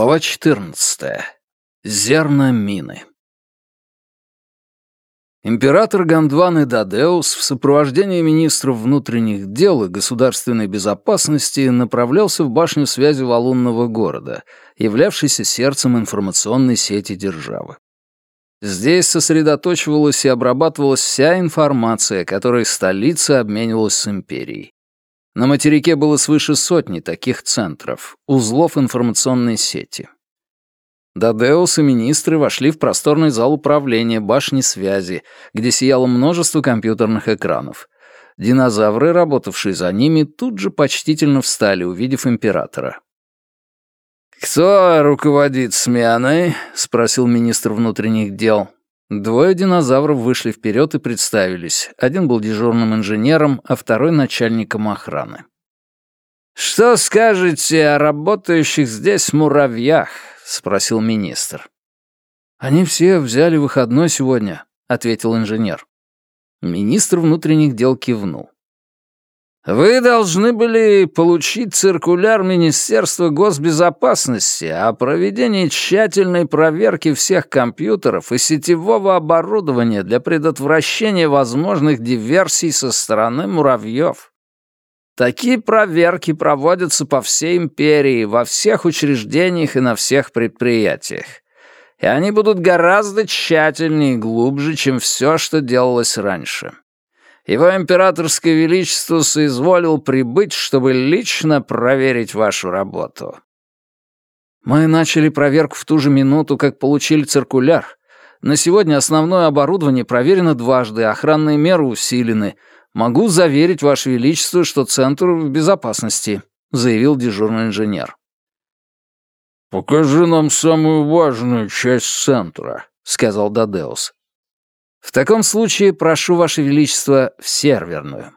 Глава 14. Зерна мины. Император Гандван и Дадеус в сопровождении министров внутренних дел и государственной безопасности направлялся в башню связи валунного города, являвшейся сердцем информационной сети державы. Здесь сосредоточивалась и обрабатывалась вся информация, которой столица обменивалась с империей. На материке было свыше сотни таких центров, узлов информационной сети. Дадеус и министры вошли в просторный зал управления башни связи, где сияло множество компьютерных экранов. Динозавры, работавшие за ними, тут же почтительно встали, увидев императора. «Кто руководит сменой?» — спросил министр внутренних дел. Двое динозавров вышли вперед и представились. Один был дежурным инженером, а второй — начальником охраны. «Что скажете о работающих здесь муравьях?» — спросил министр. «Они все взяли выходной сегодня», — ответил инженер. Министр внутренних дел кивнул. Вы должны были получить циркуляр Министерства госбезопасности о проведении тщательной проверки всех компьютеров и сетевого оборудования для предотвращения возможных диверсий со стороны муравьев. Такие проверки проводятся по всей империи, во всех учреждениях и на всех предприятиях. И они будут гораздо тщательнее и глубже, чем все, что делалось раньше. Его императорское величество соизволил прибыть, чтобы лично проверить вашу работу. Мы начали проверку в ту же минуту, как получили циркуляр. На сегодня основное оборудование проверено дважды, охранные меры усилены. Могу заверить, Ваше Величество, что центр в безопасности», — заявил дежурный инженер. «Покажи нам самую важную часть центра», — сказал Дадеус. В таком случае прошу, Ваше Величество, в серверную».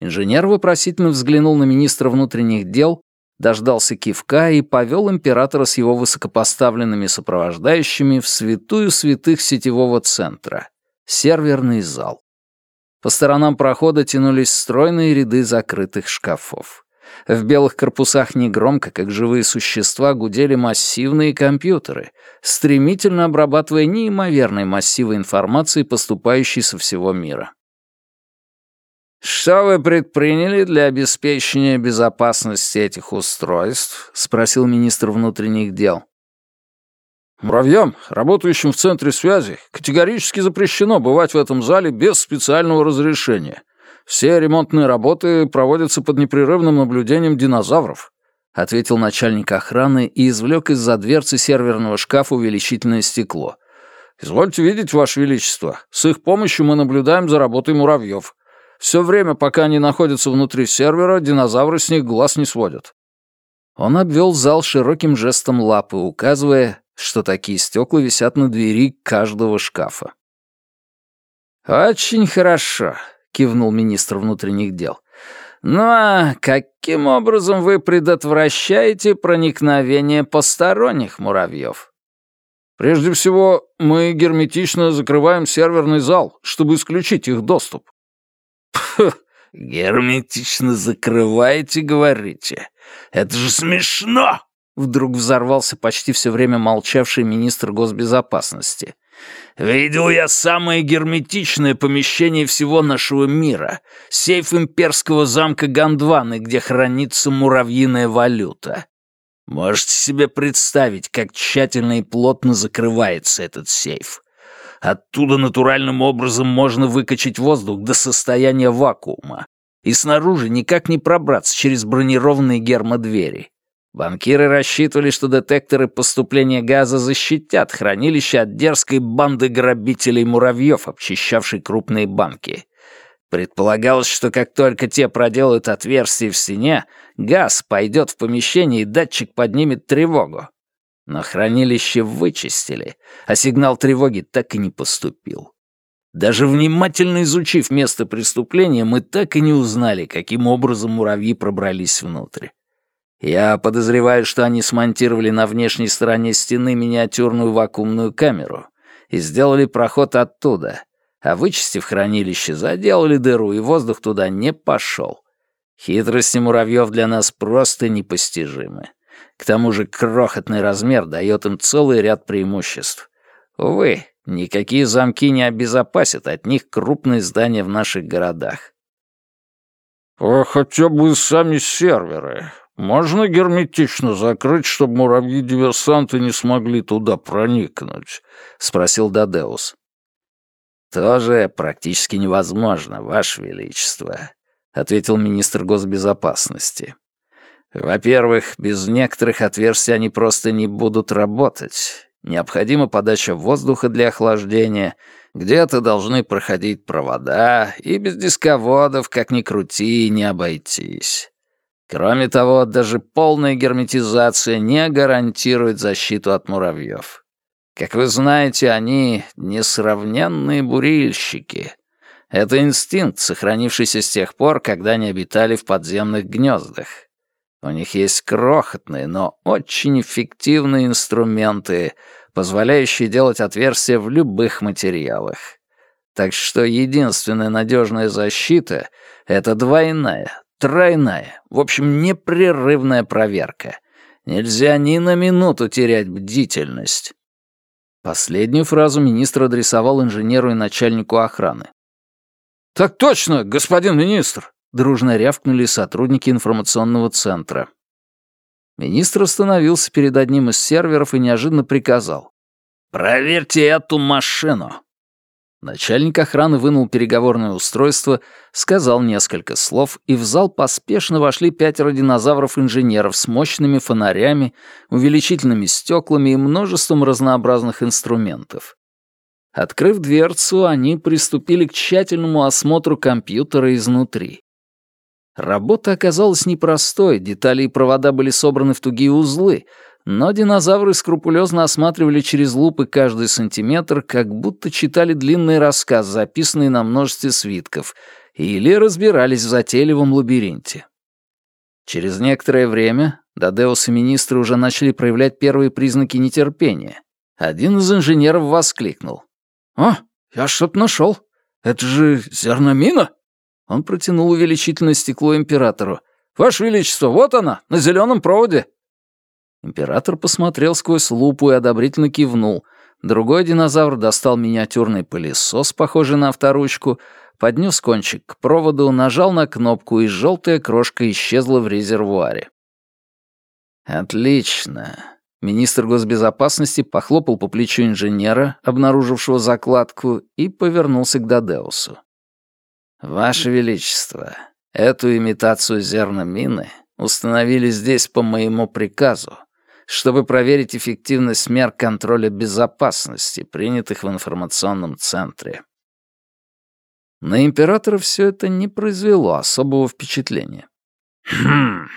Инженер вопросительно взглянул на министра внутренних дел, дождался кивка и повел императора с его высокопоставленными сопровождающими в святую святых сетевого центра — серверный зал. По сторонам прохода тянулись стройные ряды закрытых шкафов. В белых корпусах негромко, как живые существа, гудели массивные компьютеры, стремительно обрабатывая неимоверные массивы информации, поступающей со всего мира. «Что вы предприняли для обеспечения безопасности этих устройств?» — спросил министр внутренних дел. «Муравьям, работающим в центре связи, категорически запрещено бывать в этом зале без специального разрешения. Все ремонтные работы проводятся под непрерывным наблюдением динозавров», ответил начальник охраны и извлек из-за дверцы серверного шкафа увеличительное стекло. «Извольте видеть, Ваше Величество, с их помощью мы наблюдаем за работой муравьев. Все время, пока они находятся внутри сервера, динозавры с них глаз не сводят». Он обвел зал широким жестом лапы, указывая, что такие стекла висят на двери каждого шкафа. «Очень хорошо. — кивнул министр внутренних дел. «Ну а каким образом вы предотвращаете проникновение посторонних муравьев?» «Прежде всего, мы герметично закрываем серверный зал, чтобы исключить их доступ». «Пф, герметично закрываете, говорите? Это же смешно!» Вдруг взорвался почти все время молчавший министр госбезопасности. Видел я самое герметичное помещение всего нашего мира — сейф имперского замка Гондваны, где хранится муравьиная валюта. Можете себе представить, как тщательно и плотно закрывается этот сейф. Оттуда натуральным образом можно выкачать воздух до состояния вакуума, и снаружи никак не пробраться через бронированные гермодвери. Банкиры рассчитывали, что детекторы поступления газа защитят хранилище от дерзкой банды грабителей-муравьев, обчищавшей крупные банки. Предполагалось, что как только те проделают отверстие в стене, газ пойдет в помещение и датчик поднимет тревогу. Но хранилище вычистили, а сигнал тревоги так и не поступил. Даже внимательно изучив место преступления, мы так и не узнали, каким образом муравьи пробрались внутрь. Я подозреваю, что они смонтировали на внешней стороне стены миниатюрную вакуумную камеру и сделали проход оттуда, а вычистив хранилище, заделали дыру, и воздух туда не пошел. Хитрости муравьев для нас просто непостижимы. К тому же крохотный размер дает им целый ряд преимуществ. Увы, никакие замки не обезопасят от них крупные здания в наших городах. «А хотя бы сами серверы. Можно герметично закрыть, чтобы муравьи-диверсанты не смогли туда проникнуть?» — спросил Дадеус. «Тоже практически невозможно, Ваше Величество», — ответил министр госбезопасности. «Во-первых, без некоторых отверстий они просто не будут работать. Необходима подача воздуха для охлаждения, где-то должны проходить провода, и без дисководов, как ни крути, не обойтись. Кроме того, даже полная герметизация не гарантирует защиту от муравьев. Как вы знаете, они несравненные бурильщики. Это инстинкт, сохранившийся с тех пор, когда они обитали в подземных гнездах. У них есть крохотные, но очень эффективные инструменты, позволяющие делать отверстия в любых материалах. Так что единственная надежная защита — это двойная, тройная, в общем, непрерывная проверка. Нельзя ни на минуту терять бдительность. Последнюю фразу министр адресовал инженеру и начальнику охраны. «Так точно, господин министр!» — дружно рявкнули сотрудники информационного центра. Министр остановился перед одним из серверов и неожиданно приказал. «Проверьте эту машину!» Начальник охраны вынул переговорное устройство, сказал несколько слов, и в зал поспешно вошли пятеро динозавров-инженеров с мощными фонарями, увеличительными стеклами и множеством разнообразных инструментов. Открыв дверцу, они приступили к тщательному осмотру компьютера изнутри. Работа оказалась непростой, детали и провода были собраны в тугие узлы, но динозавры скрупулезно осматривали через лупы каждый сантиметр, как будто читали длинный рассказ, записанный на множестве свитков, или разбирались в затейливом лабиринте. Через некоторое время Дадеус и министры уже начали проявлять первые признаки нетерпения. Один из инженеров воскликнул. «О, я что-то нашел. Это же зерномина!» Он протянул увеличительное стекло императору. «Ваше Величество, вот она, на зеленом проводе!» Император посмотрел сквозь лупу и одобрительно кивнул. Другой динозавр достал миниатюрный пылесос, похожий на авторучку, поднес кончик к проводу, нажал на кнопку, и желтая крошка исчезла в резервуаре. «Отлично!» Министр госбезопасности похлопал по плечу инженера, обнаружившего закладку, и повернулся к Дадеусу. «Ваше Величество, эту имитацию зерномины установили здесь по моему приказу, чтобы проверить эффективность мер контроля безопасности, принятых в информационном центре». На императора все это не произвело особого впечатления. «Хм,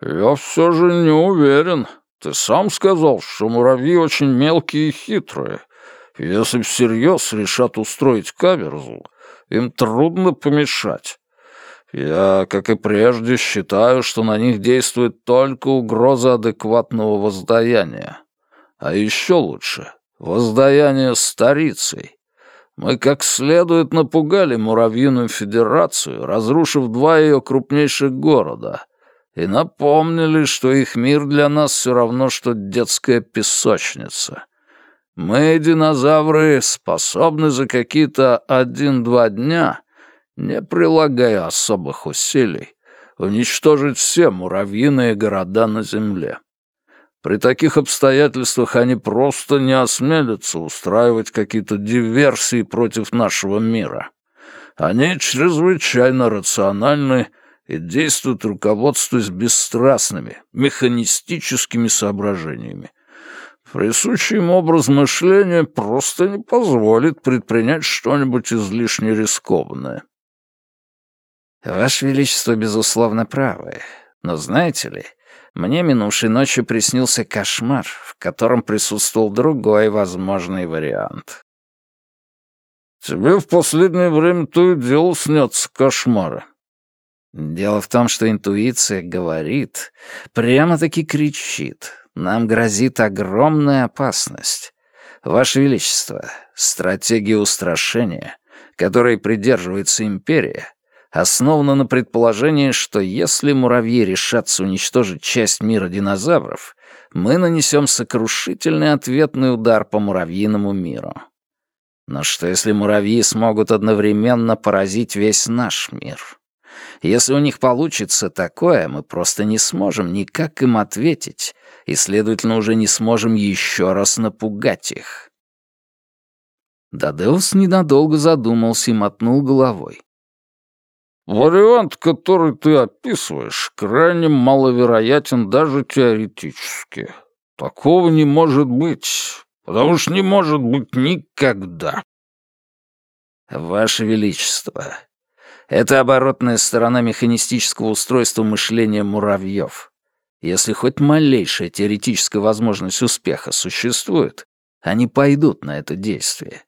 я все же не уверен. Ты сам сказал, что муравьи очень мелкие и хитрые. Если всерьез решат устроить каверзу, им трудно помешать. Я, как и прежде, считаю, что на них действует только угроза адекватного воздаяния. А еще лучше — воздаяние старицей. Мы как следует напугали Муравьиную Федерацию, разрушив два ее крупнейших города, и напомнили, что их мир для нас все равно, что детская песочница. Мы, динозавры, способны за какие-то один-два дня, не прилагая особых усилий, уничтожить все муравьиные города на Земле. При таких обстоятельствах они просто не осмелятся устраивать какие-то диверсии против нашего мира. Они чрезвычайно рациональны и действуют, руководствуясь бесстрастными, механистическими соображениями, Присущий им образ мышления просто не позволит предпринять что-нибудь излишне рискованное. Ваше Величество, безусловно, правы. Но знаете ли, мне минувшей ночью приснился кошмар, в котором присутствовал другой возможный вариант. Тебе в последнее время то и дело снятся кошмары. Дело в том, что интуиция говорит, прямо-таки кричит, нам грозит огромная опасность. Ваше Величество, стратегия устрашения, которой придерживается империя, основана на предположении, что если муравьи решатся уничтожить часть мира динозавров, мы нанесем сокрушительный ответный удар по муравьиному миру. Но что если муравьи смогут одновременно поразить весь наш мир? Если у них получится такое, мы просто не сможем никак им ответить, и, следовательно, уже не сможем еще раз напугать их. Дадеус ненадолго задумался и мотнул головой. «Вариант, который ты описываешь, крайне маловероятен даже теоретически. Такого не может быть, потому что не может быть никогда». «Ваше Величество, это оборотная сторона механистического устройства мышления муравьев. Если хоть малейшая теоретическая возможность успеха существует, они пойдут на это действие.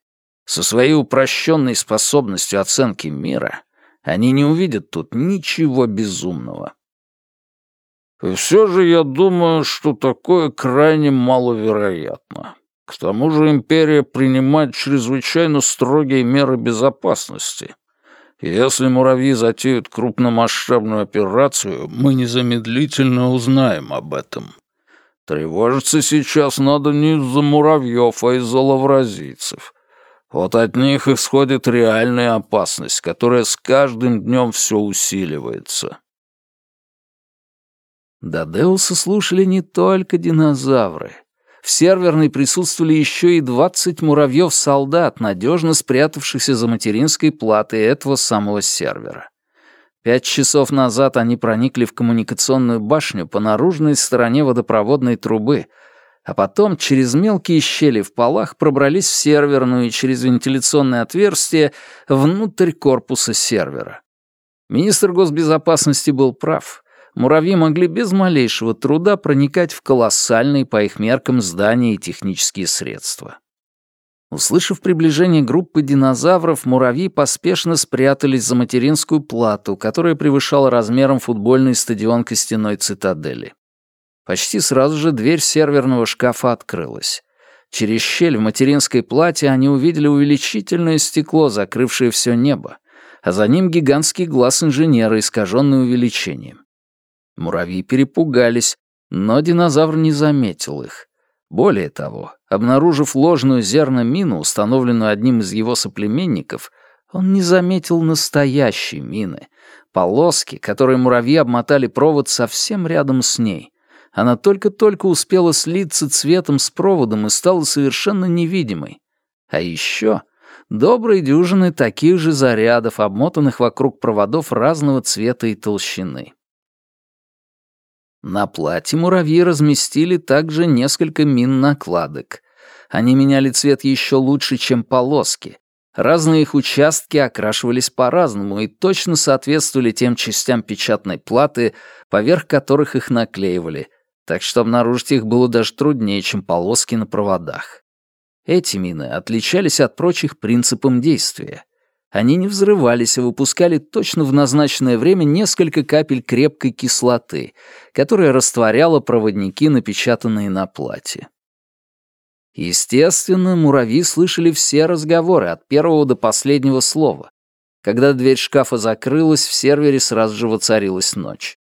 Со своей упрощенной способностью оценки мира они не увидят тут ничего безумного. Все же я думаю, что такое крайне маловероятно. К тому же империя принимает чрезвычайно строгие меры безопасности. Если муравьи затеют крупномасштабную операцию, мы незамедлительно узнаем об этом. Тревожиться сейчас надо не из-за муравьев, а из-за лавразийцев. Вот от них исходит реальная опасность, которая с каждым днем все усиливается. До Деуса слушали не только динозавры. В серверной присутствовали еще и двадцать муравьев-солдат, надежно спрятавшихся за материнской платой этого самого сервера. Пять часов назад они проникли в коммуникационную башню по наружной стороне водопроводной трубы, а потом через мелкие щели в полах пробрались в серверную и через вентиляционное отверстие внутрь корпуса сервера. Министр госбезопасности был прав муравьи могли без малейшего труда проникать в колоссальные по их меркам здания и технические средства. Услышав приближение группы динозавров, муравьи поспешно спрятались за материнскую плату, которая превышала размером футбольный стадион костяной цитадели. Почти сразу же дверь серверного шкафа открылась. Через щель в материнской плате они увидели увеличительное стекло, закрывшее все небо, а за ним гигантский глаз инженера, искаженный увеличением. Муравьи перепугались, но динозавр не заметил их. Более того, обнаружив ложную зерномину, установленную одним из его соплеменников, он не заметил настоящей мины, полоски, которые муравьи обмотали провод совсем рядом с ней. Она только-только успела слиться цветом с проводом и стала совершенно невидимой. А еще добрые дюжины таких же зарядов, обмотанных вокруг проводов разного цвета и толщины. На платье муравьи разместили также несколько мин-накладок. Они меняли цвет еще лучше, чем полоски. Разные их участки окрашивались по-разному и точно соответствовали тем частям печатной платы, поверх которых их наклеивали, так что обнаружить их было даже труднее, чем полоски на проводах. Эти мины отличались от прочих принципом действия. Они не взрывались, а выпускали точно в назначенное время несколько капель крепкой кислоты, которая растворяла проводники, напечатанные на платье. Естественно, муравьи слышали все разговоры от первого до последнего слова. Когда дверь шкафа закрылась, в сервере сразу же воцарилась ночь.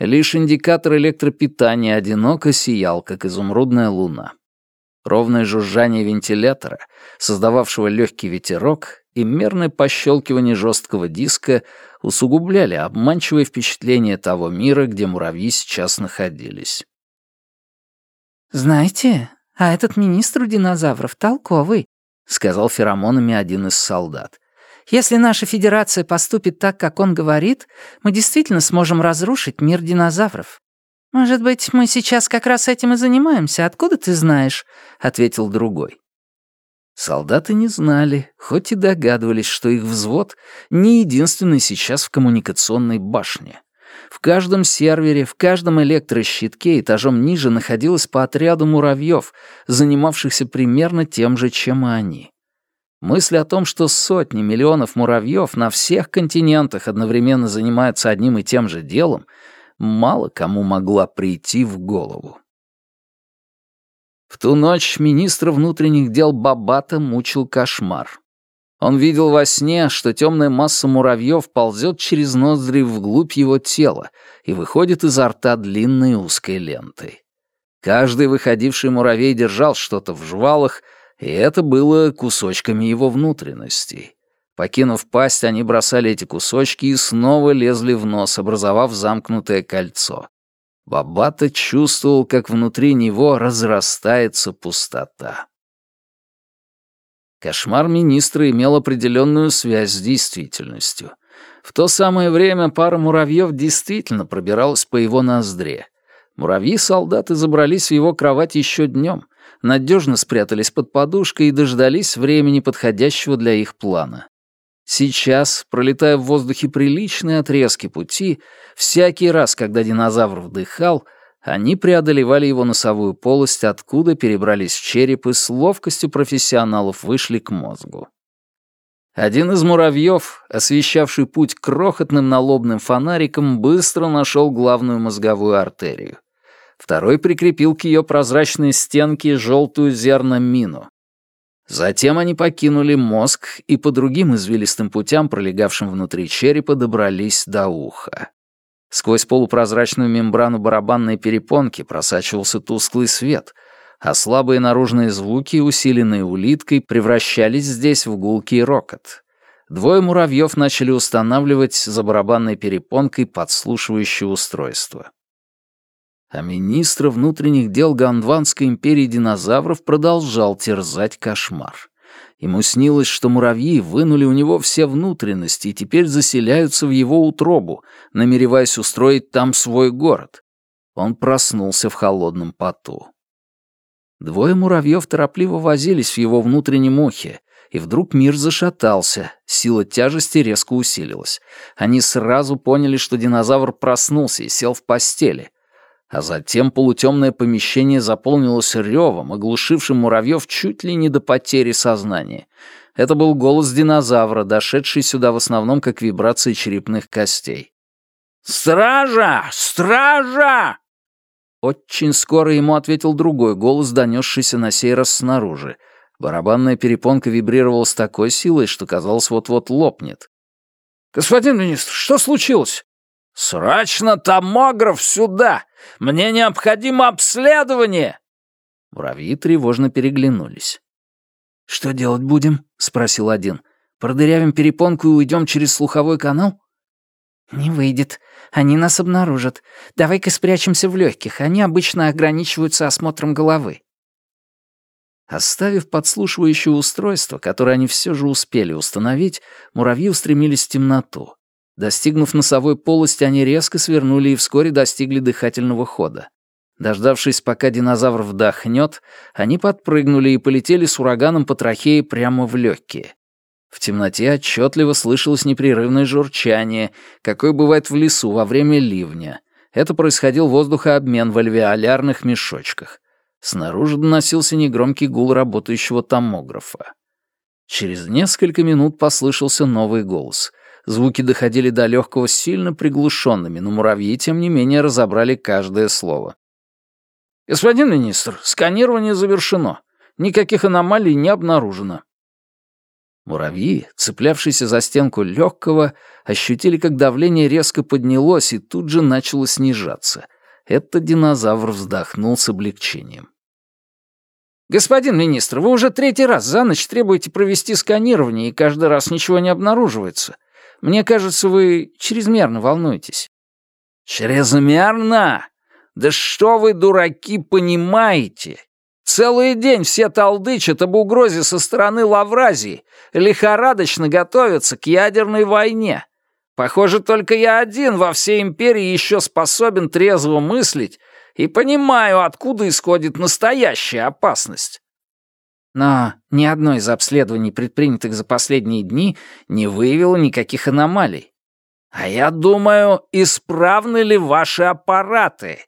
Лишь индикатор электропитания одиноко сиял, как изумрудная луна. Ровное жужжание вентилятора, создававшего легкий ветерок, и мерное пощелкивание жесткого диска усугубляли обманчивое впечатление того мира, где муравьи сейчас находились. «Знаете, а этот министр у динозавров толковый», — сказал феромонами один из солдат. «Если наша федерация поступит так, как он говорит, мы действительно сможем разрушить мир динозавров». «Может быть, мы сейчас как раз этим и занимаемся, откуда ты знаешь?» — ответил другой. Солдаты не знали, хоть и догадывались, что их взвод не единственный сейчас в коммуникационной башне. В каждом сервере, в каждом электрощитке этажом ниже находилось по отряду муравьев, занимавшихся примерно тем же, чем и они. Мысль о том, что сотни миллионов муравьев на всех континентах одновременно занимаются одним и тем же делом, мало кому могла прийти в голову. В ту ночь министра внутренних дел Бабата мучил кошмар. Он видел во сне, что темная масса муравьев ползет через ноздри вглубь его тела и выходит изо рта длинной узкой лентой. Каждый выходивший муравей держал что-то в жвалах, и это было кусочками его внутренностей. Покинув пасть, они бросали эти кусочки и снова лезли в нос, образовав замкнутое кольцо. Бабата чувствовал, как внутри него разрастается пустота. Кошмар министра имел определенную связь с действительностью. В то самое время пара муравьев действительно пробиралась по его ноздре. Муравьи-солдаты забрались в его кровать еще днем, надежно спрятались под подушкой и дождались времени, подходящего для их плана. Сейчас, пролетая в воздухе приличные отрезки пути, всякий раз, когда динозавр вдыхал, они преодолевали его носовую полость, откуда перебрались в череп и с ловкостью профессионалов вышли к мозгу. Один из муравьев, освещавший путь крохотным налобным фонариком, быстро нашел главную мозговую артерию. Второй прикрепил к ее прозрачной стенке желтую зерномину. Затем они покинули мозг и по другим извилистым путям, пролегавшим внутри черепа, добрались до уха. Сквозь полупрозрачную мембрану барабанной перепонки просачивался тусклый свет, а слабые наружные звуки, усиленные улиткой, превращались здесь в гулкий рокот. Двое муравьев начали устанавливать за барабанной перепонкой подслушивающее устройство а министра внутренних дел Гондванской империи динозавров продолжал терзать кошмар. Ему снилось, что муравьи вынули у него все внутренности и теперь заселяются в его утробу, намереваясь устроить там свой город. Он проснулся в холодном поту. Двое муравьев торопливо возились в его внутреннем ухе, и вдруг мир зашатался, сила тяжести резко усилилась. Они сразу поняли, что динозавр проснулся и сел в постели — а затем полутемное помещение заполнилось ревом, оглушившим муравьев чуть ли не до потери сознания. Это был голос динозавра, дошедший сюда в основном как вибрации черепных костей. «Стража! Стража!» Очень скоро ему ответил другой голос, донесшийся на сей раз снаружи. Барабанная перепонка вибрировала с такой силой, что казалось вот-вот лопнет. «Господин министр, что случилось?» «Срочно томограф сюда! Мне необходимо обследование!» Муравьи тревожно переглянулись. «Что делать будем?» — спросил один. «Продырявим перепонку и уйдем через слуховой канал?» «Не выйдет. Они нас обнаружат. Давай-ка спрячемся в легких. Они обычно ограничиваются осмотром головы». Оставив подслушивающее устройство, которое они все же успели установить, муравьи устремились в темноту. Достигнув носовой полости, они резко свернули и вскоре достигли дыхательного хода. Дождавшись, пока динозавр вдохнет, они подпрыгнули и полетели с ураганом по трахее прямо в легкие. В темноте отчетливо слышалось непрерывное журчание, какое бывает в лесу во время ливня. Это происходил воздухообмен в альвеолярных мешочках. Снаружи доносился негромкий гул работающего томографа. Через несколько минут послышался новый голос. Звуки доходили до легкого сильно приглушенными, но муравьи, тем не менее, разобрали каждое слово. «Господин министр, сканирование завершено. Никаких аномалий не обнаружено». Муравьи, цеплявшиеся за стенку легкого, ощутили, как давление резко поднялось и тут же начало снижаться. Этот динозавр вздохнул с облегчением. «Господин министр, вы уже третий раз за ночь требуете провести сканирование, и каждый раз ничего не обнаруживается. Мне кажется, вы чрезмерно волнуетесь». «Чрезмерно? Да что вы, дураки, понимаете? Целый день все толдычат об угрозе со стороны Лавразии, лихорадочно готовятся к ядерной войне. Похоже, только я один во всей империи еще способен трезво мыслить и понимаю, откуда исходит настоящая опасность. Но ни одно из обследований, предпринятых за последние дни, не выявило никаких аномалий. А я думаю, исправны ли ваши аппараты?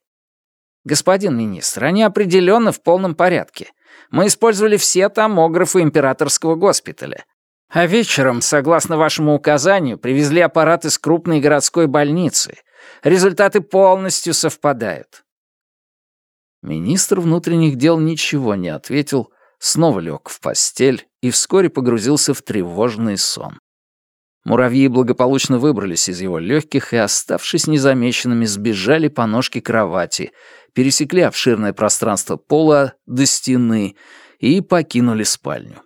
Господин министр, они определенно в полном порядке. Мы использовали все томографы императорского госпиталя. А вечером, согласно вашему указанию, привезли аппарат из крупной городской больницы. Результаты полностью совпадают. Министр внутренних дел ничего не ответил, снова лег в постель и вскоре погрузился в тревожный сон. Муравьи благополучно выбрались из его легких и, оставшись незамеченными, сбежали по ножке кровати, пересекли обширное пространство пола до стены и покинули спальню.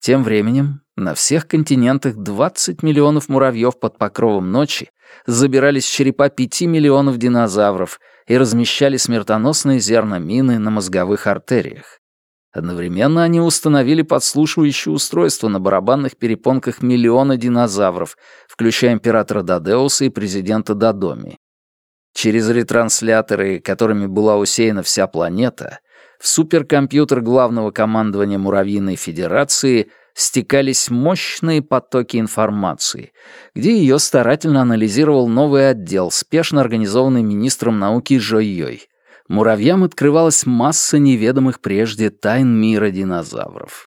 Тем временем на всех континентах 20 миллионов муравьев под покровом ночи забирались черепа 5 миллионов динозавров и размещали смертоносные зерномины на мозговых артериях. Одновременно они установили подслушивающее устройство на барабанных перепонках миллиона динозавров, включая императора Дадеуса и президента Дадоми. Через ретрансляторы, которыми была усеяна вся планета, в суперкомпьютер главного командования Муравьиной Федерации стекались мощные потоки информации, где ее старательно анализировал новый отдел, спешно организованный министром науки Жойей — муравьям открывалась масса неведомых прежде тайн мира динозавров.